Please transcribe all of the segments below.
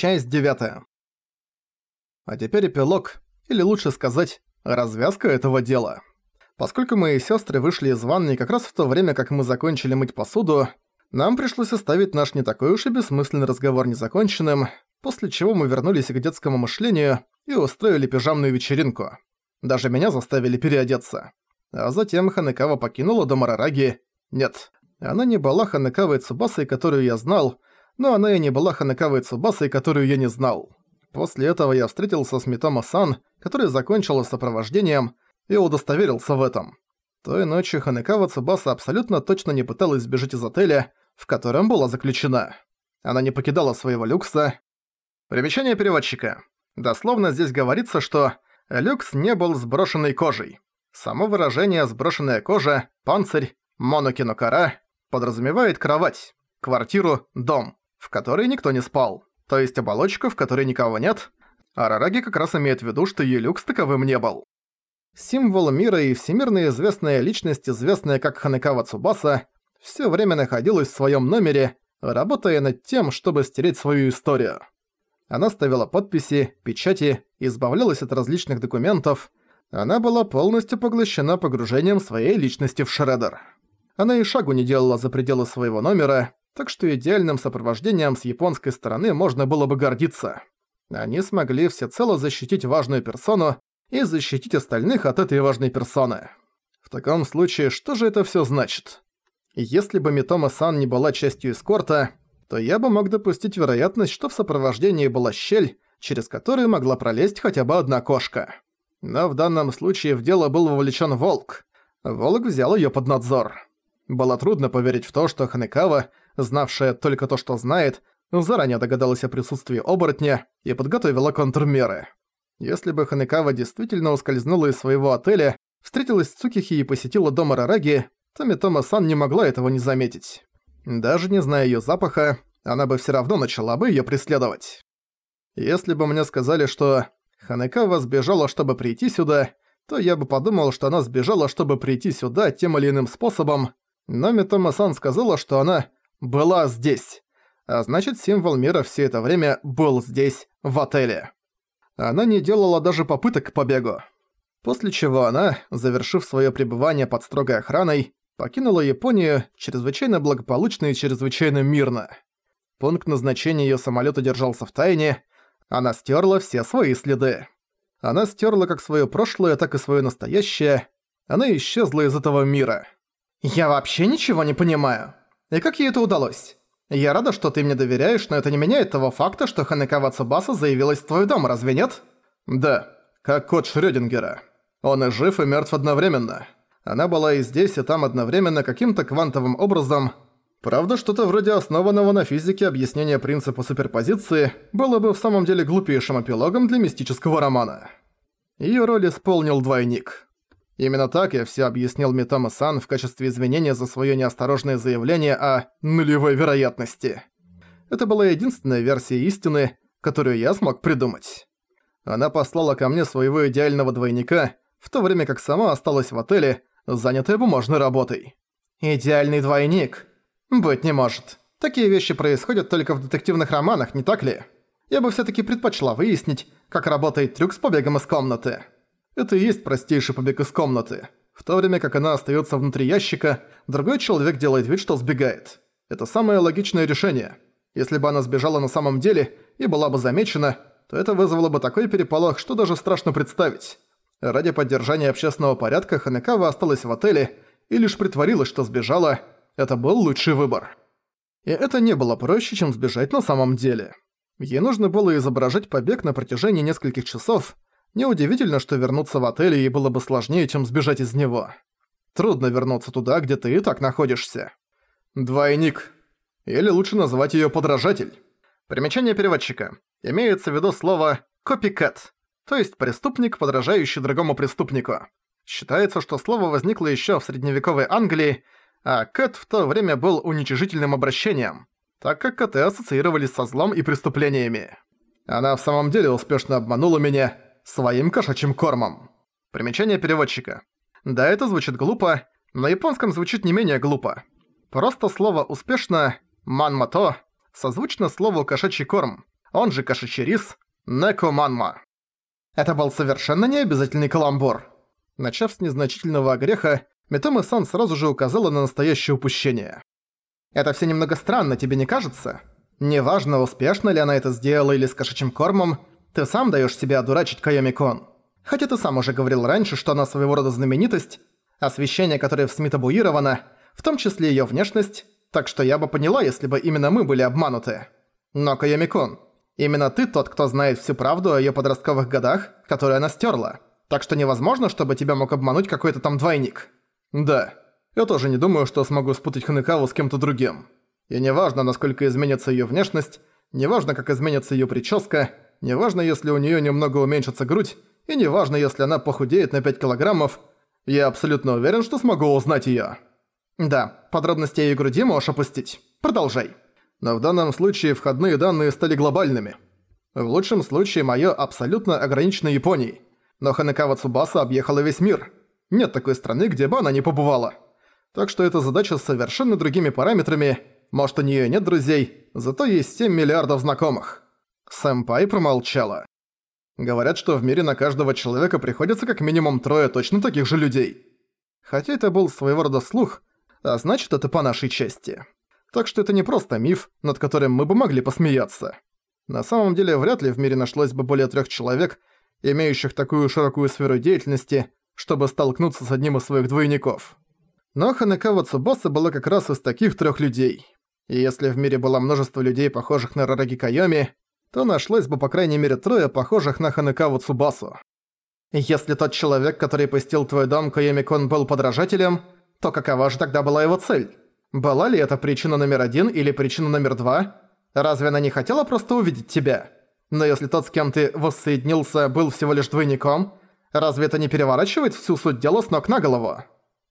Часть 9. А теперь эпилог, или лучше сказать, развязка этого дела. Поскольку мои сестры вышли из ванной как раз в то время, как мы закончили мыть посуду, нам пришлось оставить наш не такой уж и бессмысленный разговор незаконченным, после чего мы вернулись к детскому мышлению и устроили пижамную вечеринку. Даже меня заставили переодеться. А затем Ханекава покинула дом Арараги. Нет, она не была Ханекавой Цубасой, которую я знал, но она и не была Ханекавой Цубасой, которую я не знал. После этого я встретился с Митомо-сан, который закончил сопровождением, и удостоверился в этом. Той ночью Ханекава Цубаса абсолютно точно не пыталась сбежать из отеля, в котором была заключена. Она не покидала своего люкса. Примечание переводчика. Дословно здесь говорится, что люкс не был сброшенной кожей. Само выражение «сброшенная кожа», «панцирь», «монокинокара» подразумевает кровать, квартиру, дом, в которой никто не спал. То есть оболочка, в которой никого нет. Арараги как раз имеет в виду, что Юлюкс таковым не был. Символ мира и всемирно известная личность, известная как Ханекава Цубаса, все время находилась в своем номере, работая над тем, чтобы стереть свою историю. Она ставила подписи, печати, избавлялась от различных документов. Она была полностью поглощена погружением своей личности в Шреддер. Она и шагу не делала за пределы своего номера, так что идеальным сопровождением с японской стороны можно было бы гордиться. Они смогли всецело защитить важную персону и защитить остальных от этой важной персоны. В таком случае, что же это всё значит? Если бы Митома-сан не была частью эскорта, то я бы мог допустить вероятность, что в сопровождении была щель, через которую могла пролезть хотя бы одна кошка. Но в данном случае в дело был вовлечен волк. Волк взял её под надзор. Было трудно поверить в то, что Ханекава, знавшая только то, что знает, заранее догадалась о присутствии оборотня и подготовила контрмеры. Если бы Ханекава действительно ускользнула из своего отеля, встретилась с Цукихи и посетила дом Арараги, то Митома-сан не могла этого не заметить. Даже не зная её запаха, она бы всё равно начала бы её преследовать. Если бы мне сказали, что Ханекава сбежала, чтобы прийти сюда, то я бы подумал, что она сбежала, чтобы прийти сюда тем или иным способом, но Митома-сан сказала, что она была здесь. А значит, символ мира все это время был здесь, в отеле. Она не делала даже попыток к побегу. После чего она, завершив свое пребывание под строгой охраной, покинула Японию чрезвычайно благополучно и чрезвычайно мирно. Пункт назначения ее самолета держался в тайне, она стерла все свои следы. Она стерла как свое прошлое, так и свое настоящее, она исчезла из этого мира. «Я вообще ничего не понимаю. И как ей это удалось? Я рада, что ты мне доверяешь, но это не меняет того факта, что Ханекава Цубаса заявилась в твой дом, разве нет?» «Да, как кот Шрёдингера. Он и жив, и мертв одновременно. Она была и здесь, и там одновременно каким-то квантовым образом. Правда, что-то вроде основанного на физике объяснения принципа суперпозиции было бы в самом деле глупейшим эпилогом для мистического романа. Её роль исполнил двойник. Именно так я все объяснил Митома-сан в качестве извинения за свое неосторожное заявление о нулевой вероятности. Это была единственная версия истины, которую я смог придумать. Она послала ко мне своего идеального двойника, в то время как сама осталась в отеле, занятая бумажной работой. «Идеальный двойник? Быть не может. Такие вещи происходят только в детективных романах, не так ли? Я бы всё-таки предпочла выяснить, как работает трюк с побегом из комнаты». Это и есть простейший побег из комнаты. В то время как она остается внутри ящика, другой человек делает вид, что сбегает. Это самое логичное решение. Если бы она сбежала на самом деле и была бы замечена, то это вызвало бы такой переполох, что даже страшно представить. Ради поддержания общественного порядка Ханекава осталась в отеле и лишь притворилась, что сбежала. Это был лучший выбор. И это не было проще, чем сбежать на самом деле. Ей нужно было изображать побег на протяжении нескольких часов, Неудивительно, что вернуться в отель ей было бы сложнее, чем сбежать из него. Трудно вернуться туда, где ты и так находишься. Двойник. Или лучше назвать её подражатель. Примечание переводчика. Имеется в виду слово «копикэт», то есть преступник, подражающий другому преступнику. Считается, что слово возникло ещё в средневековой Англии, а «кэт» в то время был уничижительным обращением, так как коты ассоциировались со злом и преступлениями. Она в самом деле успешно обманула меня, своим кошачьим кормом. Примечание переводчика. Да, это звучит глупо, на японском звучит не менее глупо. Просто слово «успешно» «манмато» созвучно слову «кошачий корм», он же Кашичирис, Некоманма. Это был совершенно необязательный каламбур. Начав с незначительного огреха, Митома-сан сразу же указала на настоящее упущение. «Это все немного странно, тебе не кажется? Неважно, успешно ли она это сделала или с кошачьим кормом, ты сам даешь себя одурачить Кайоми-кон. Хотя ты сам уже говорил раньше, что она своего рода знаменитость, освещение которое в СМИ табуировано, в том числе ее внешность, так что я бы поняла, если бы именно мы были обмануты. Но Кайоми-кон, именно ты тот, кто знает всю правду о ее подростковых годах, которые она стерла. Так что невозможно, чтобы тебя мог обмануть какой-то там двойник. Да, я тоже не думаю, что смогу спутать Ханекаву с кем-то другим. И неважно, насколько изменится ее внешность, неважно, как изменится ее прическа, неважно, если у нее немного уменьшится грудь, и неважно, если она похудеет на 5 килограммов, я абсолютно уверен, что смогу узнать её. Да, подробности о её груди можешь опустить. Продолжай. Но в данном случае входные данные стали глобальными. В лучшем случае моё абсолютно ограничено Японией. Но Ханекава Цубаса объехала весь мир. Нет такой страны, где бы она не побывала. Так что эта задача с совершенно другими параметрами. Может, у неё нет друзей, зато есть 7 миллиардов знакомых. Сэмпай промолчала. Говорят, что в мире на каждого человека приходится как минимум трое точно таких же людей. Хотя это был своего рода слух, а значит это по нашей части. Так что это не просто миф, над которым мы бы могли посмеяться. На самом деле вряд ли в мире нашлось бы более трех человек, имеющих такую широкую сферу деятельности, чтобы столкнуться с одним из своих двойников. Но Ханекава Цубоса была как раз из таких трех людей. И если в мире было множество людей, похожих на Рараги Кайоми, то нашлось бы по крайней мере трое похожих на Ханекаву Цубасу. Если тот человек, который пустил твой дом, Коемикон, был подражателем, то какова же тогда была его цель? Была ли это причина номер один или причина номер два? Разве она не хотела просто увидеть тебя? Но если тот, с кем ты воссоединился, был всего лишь двойником, разве это не переворачивает всю суть дела с ног на голову?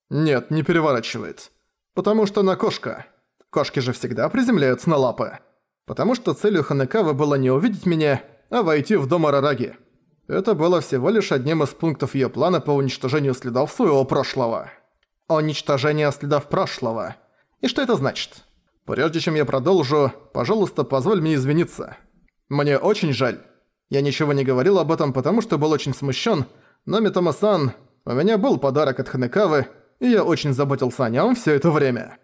Нет, не переворачивает. Потому что она кошка. Кошки же всегда приземляются на лапы потому что целью Ханекавы было не увидеть меня, а войти в дом Арараги. Это было всего лишь одним из пунктов её плана по уничтожению следов своего прошлого. Уничтожение следов прошлого. И что это значит? Прежде чем я продолжу, пожалуйста, позволь мне извиниться. Мне очень жаль. Я ничего не говорил об этом, потому что был очень смущен, но Митома-сан, у меня был подарок от Ханекавы, и я очень заботился о нем все это время.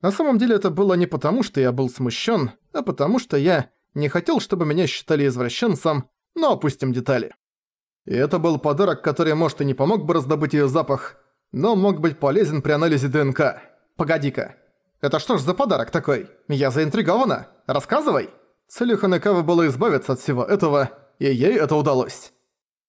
На самом деле это было не потому, что я был смущен, а потому что я не хотел, чтобы меня считали извращенцем, но опустим детали. И это был подарок, который, может, и не помог бы раздобыть ее запах, но мог быть полезен при анализе ДНК. Погоди-ка. Это что ж за подарок такой? Я заинтригована. Рассказывай. Целью Ханекавы было избавиться от всего этого, и ей это удалось.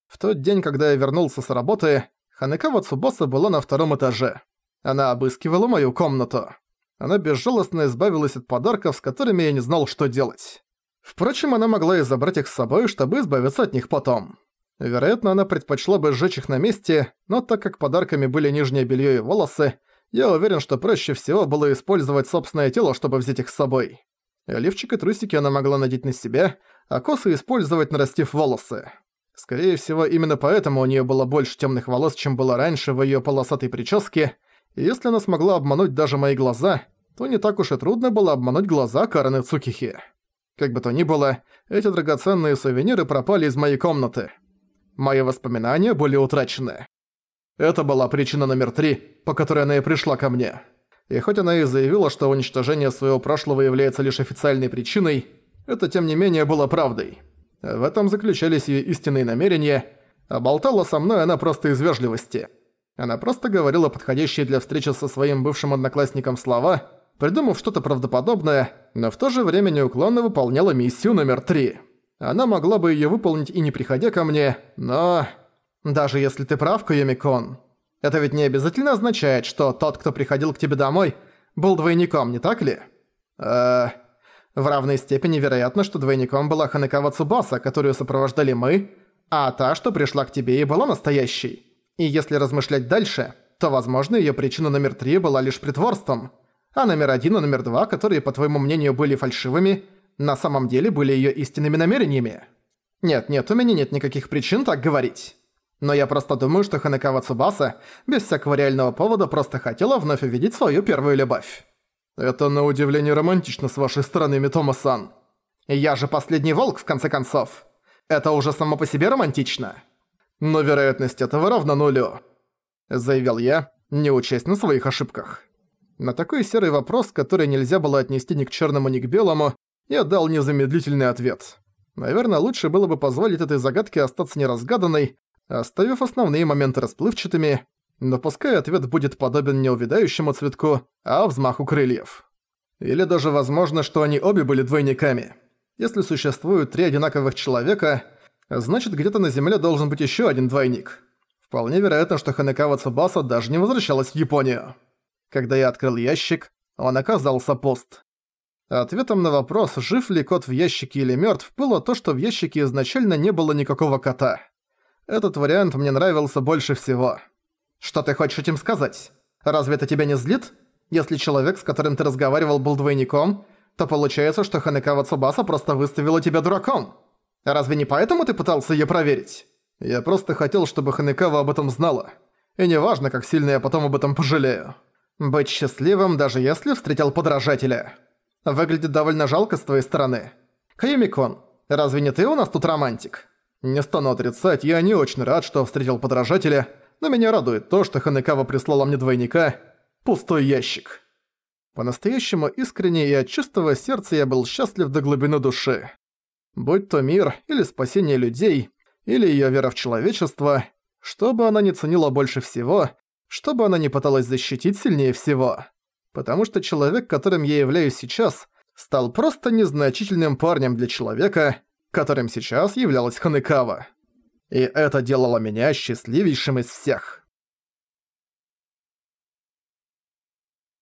В тот день, когда я вернулся с работы, Ханекава Цубоса была на втором этаже. Она обыскивала мою комнату. Она безжалостно избавилась от подарков, с которыми я не знал, что делать. Впрочем, она могла и забрать их с собой, чтобы избавиться от них потом. Вероятно, она предпочла бы сжечь их на месте, но так как подарками были нижнее белье и волосы, я уверен, что проще всего было использовать собственное тело, чтобы взять их с собой. Лифчик и трусики она могла надеть на себя, а косы использовать, нарастив волосы. Скорее всего, именно поэтому у нее было больше темных волос, чем было раньше в ее полосатой прическе, если она смогла обмануть даже мои глаза, то не так уж и трудно было обмануть глаза Караны Цукихи. Как бы то ни было, эти драгоценные сувениры пропали из моей комнаты. Мои воспоминания были утрачены. Это была причина номер три, по которой она и пришла ко мне. И хоть она и заявила, что уничтожение своего прошлого является лишь официальной причиной, это тем не менее было правдой. В этом заключались ее истинные намерения, а болтала со мной она просто из вежливости. Она просто говорила подходящие для встречи со своим бывшим одноклассником слова, придумав что-то правдоподобное, но в то же время неуклонно выполняла миссию номер три. Она могла бы её выполнить и не приходя ко мне, но... Даже если ты прав, Куюмикон, это ведь не обязательно означает, что тот, кто приходил к тебе домой, был двойником, не так ли? Э, в равной степени вероятно, что двойником была Ханекава Цубаса, которую сопровождали мы, а та, что пришла к тебе, и была настоящей. И если размышлять дальше, то, возможно, её причина номер три была лишь притворством, а номер один и номер два, которые, по твоему мнению, были фальшивыми, на самом деле были её истинными намерениями. Нет-нет, у меня нет никаких причин так говорить. Но я просто думаю, что Ханекава Цубаса без всякого реального повода просто хотела вновь увидеть свою первую любовь. Это на удивление романтично с вашей стороны, Митома-сан. Я же последний волк, в конце концов. Это уже само по себе романтично. Но вероятность этого равна нулю. Заявил я, не учесть на своих ошибках. На такой серый вопрос, который нельзя было отнести ни к черному, ни к белому, я дал незамедлительный ответ. Наверное, лучше было бы позволить этой загадке остаться неразгаданной, оставив основные моменты расплывчатыми, но пускай ответ будет подобен не увядающему цветку, а взмаху крыльев. Или даже возможно, что они обе были двойниками. Если существуют три одинаковых человека, значит где-то на Земле должен быть еще один двойник. Вполне вероятно, что Ханекава Цубаса даже не возвращалась в Японию. Когда я открыл ящик, он оказался пуст. Ответом на вопрос, жив ли кот в ящике или мертв, было то, что в ящике изначально не было никакого кота. Этот вариант мне нравился больше всего. Что ты хочешь этим сказать? Разве это тебя не злит? Если человек, с которым ты разговаривал, был двойником, то получается, что Ханекава Цубаса просто выставила тебя дураком. Разве не поэтому ты пытался её проверить? Я просто хотел, чтобы Ханекава об этом знала. И неважно, как сильно я потом об этом пожалею. Быть счастливым, даже если встретил подражателя. Выглядит довольно жалко с твоей стороны. Каюмикон, разве не ты у нас тут романтик? Не стану отрицать, я не очень рад, что встретил подражателя, но меня радует то, что Ханекава прислала мне двойника «Пустой ящик». По-настоящему искренне и от чистого сердца я был счастлив до глубины души. Будь то мир или спасение людей, или её вера в человечество, что бы она ни ценила больше всего, что бы она ни пыталась защитить сильнее всего потому что человек, которым я являюсь сейчас, стал просто незначительным парнем для человека, которым сейчас являлась Ханекава. И это делало меня счастливейшим из всех.